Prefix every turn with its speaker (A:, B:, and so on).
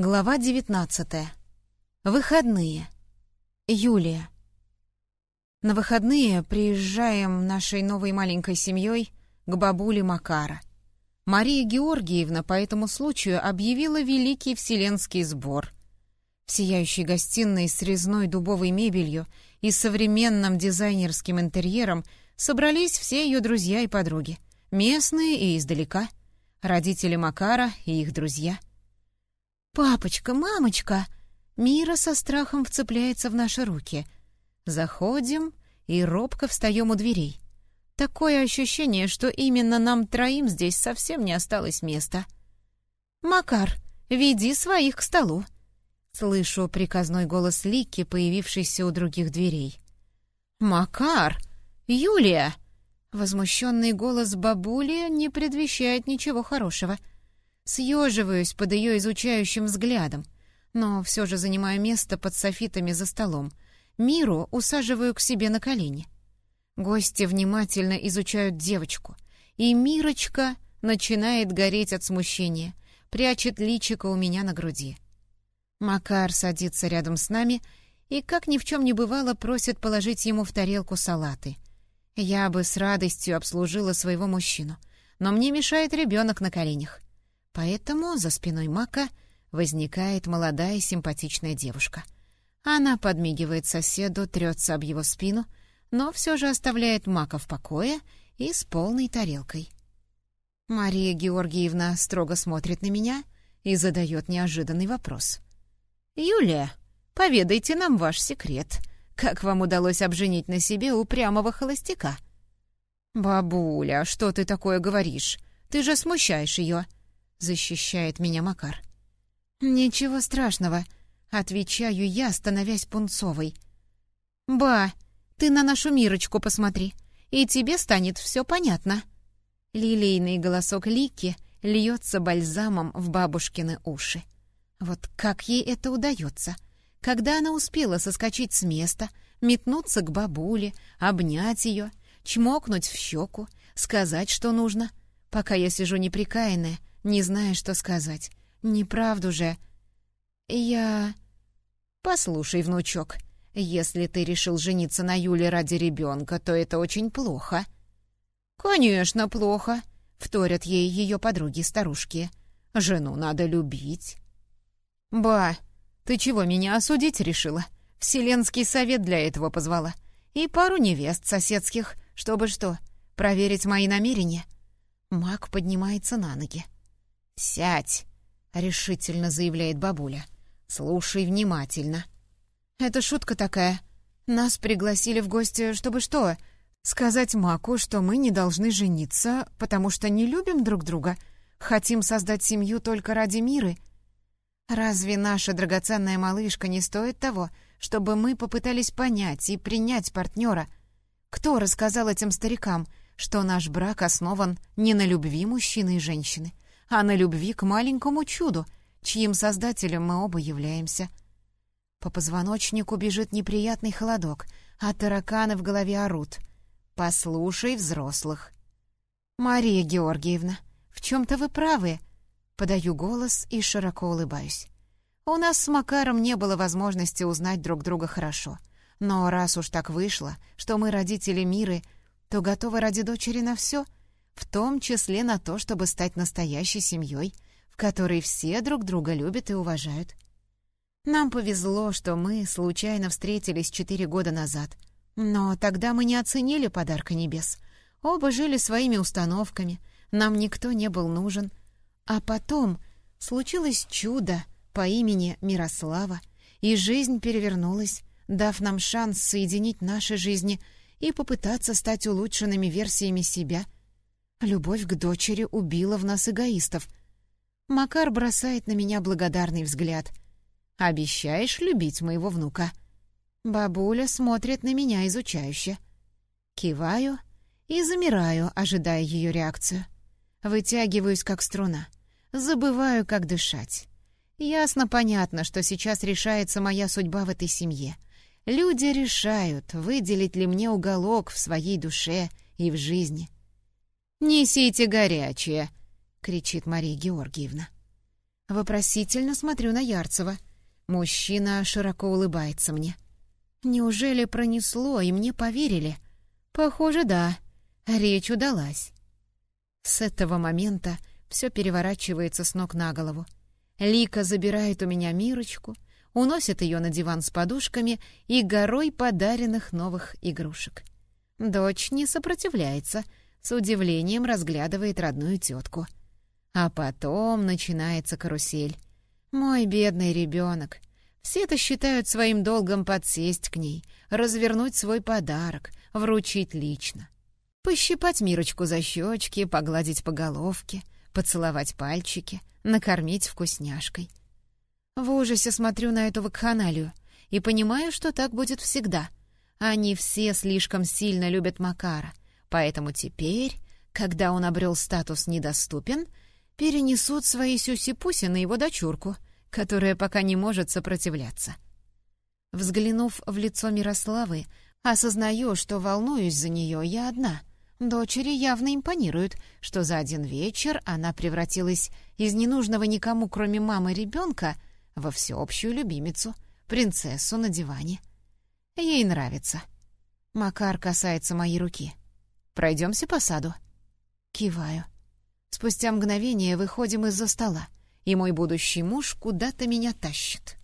A: Глава 19. Выходные. Юлия. На выходные приезжаем нашей новой маленькой семьей к бабуле Макара. Мария Георгиевна по этому случаю объявила Великий Вселенский сбор. В сияющей гостиной с резной дубовой мебелью и современным дизайнерским интерьером собрались все ее друзья и подруги, местные и издалека, родители Макара и их друзья — «Папочка, мамочка!» Мира со страхом вцепляется в наши руки. Заходим и робко встаем у дверей. Такое ощущение, что именно нам троим здесь совсем не осталось места. «Макар, веди своих к столу!» Слышу приказной голос Лики, появившийся у других дверей. «Макар! Юлия!» Возмущенный голос бабули не предвещает ничего хорошего — Съеживаюсь под ее изучающим взглядом, но все же занимаю место под софитами за столом. Миру усаживаю к себе на колени. Гости внимательно изучают девочку, и Мирочка начинает гореть от смущения, прячет личико у меня на груди. Макар садится рядом с нами и, как ни в чем не бывало, просит положить ему в тарелку салаты. Я бы с радостью обслужила своего мужчину, но мне мешает ребенок на коленях. Поэтому за спиной Мака возникает молодая симпатичная девушка. Она подмигивает соседу, трется об его спину, но все же оставляет Мака в покое и с полной тарелкой. Мария Георгиевна строго смотрит на меня и задает неожиданный вопрос. «Юлия, поведайте нам ваш секрет. Как вам удалось обженить на себе упрямого холостяка?» «Бабуля, что ты такое говоришь? Ты же смущаешь ее!» — защищает меня Макар. «Ничего страшного», — отвечаю я, становясь пунцовой. «Ба, ты на нашу Мирочку посмотри, и тебе станет все понятно». Лилейный голосок Лики льется бальзамом в бабушкины уши. Вот как ей это удается? Когда она успела соскочить с места, метнуться к бабуле, обнять ее, чмокнуть в щеку, сказать, что нужно, пока я сижу неприкаянная, не зная, что сказать. Неправду же. Я... Послушай, внучок, если ты решил жениться на Юле ради ребенка, то это очень плохо. Конечно, плохо, вторят ей ее подруги-старушки. Жену надо любить. Ба, ты чего меня осудить решила? Вселенский совет для этого позвала. И пару невест соседских, чтобы что, проверить мои намерения. Маг поднимается на ноги. «Сядь!» — решительно заявляет бабуля. «Слушай внимательно». «Это шутка такая. Нас пригласили в гости, чтобы что? Сказать Маку, что мы не должны жениться, потому что не любим друг друга, хотим создать семью только ради мира. Разве наша драгоценная малышка не стоит того, чтобы мы попытались понять и принять партнера? Кто рассказал этим старикам, что наш брак основан не на любви мужчины и женщины, а на любви к маленькому чуду, чьим создателем мы оба являемся. По позвоночнику бежит неприятный холодок, а тараканы в голове орут. «Послушай взрослых». «Мария Георгиевна, в чем-то вы правы», — подаю голос и широко улыбаюсь. «У нас с Макаром не было возможности узнать друг друга хорошо. Но раз уж так вышло, что мы родители Миры, то готовы ради дочери на все — в том числе на то, чтобы стать настоящей семьей, в которой все друг друга любят и уважают. Нам повезло, что мы случайно встретились четыре года назад. Но тогда мы не оценили подарка небес. Оба жили своими установками, нам никто не был нужен. А потом случилось чудо по имени Мирослава, и жизнь перевернулась, дав нам шанс соединить наши жизни и попытаться стать улучшенными версиями себя — Любовь к дочери убила в нас эгоистов. Макар бросает на меня благодарный взгляд. «Обещаешь любить моего внука?» Бабуля смотрит на меня изучающе. Киваю и замираю, ожидая ее реакцию. Вытягиваюсь, как струна. Забываю, как дышать. Ясно-понятно, что сейчас решается моя судьба в этой семье. Люди решают, выделить ли мне уголок в своей душе и в жизни. «Несите горячее!» — кричит Мария Георгиевна. Вопросительно смотрю на Ярцева. Мужчина широко улыбается мне. Неужели пронесло, и мне поверили? Похоже, да. Речь удалась. С этого момента все переворачивается с ног на голову. Лика забирает у меня Мирочку, уносит ее на диван с подушками и горой подаренных новых игрушек. Дочь не сопротивляется, с удивлением разглядывает родную тетку. А потом начинается карусель. Мой бедный ребенок. Все-то считают своим долгом подсесть к ней, развернуть свой подарок, вручить лично. Пощипать Мирочку за щечки, погладить по головке, поцеловать пальчики, накормить вкусняшкой. В ужасе смотрю на эту вакханалию и понимаю, что так будет всегда. Они все слишком сильно любят Макара, поэтому теперь, когда он обрел статус «недоступен», перенесут свои сюси-пуси на его дочурку, которая пока не может сопротивляться. Взглянув в лицо Мирославы, осознаю, что волнуюсь за нее я одна — Дочери явно импонирует, что за один вечер она превратилась из ненужного никому, кроме мамы ребенка, во всеобщую любимицу, принцессу на диване. Ей нравится. Макар касается моей руки. «Пройдемся по саду?» Киваю. Спустя мгновение выходим из-за стола, и мой будущий муж куда-то меня тащит.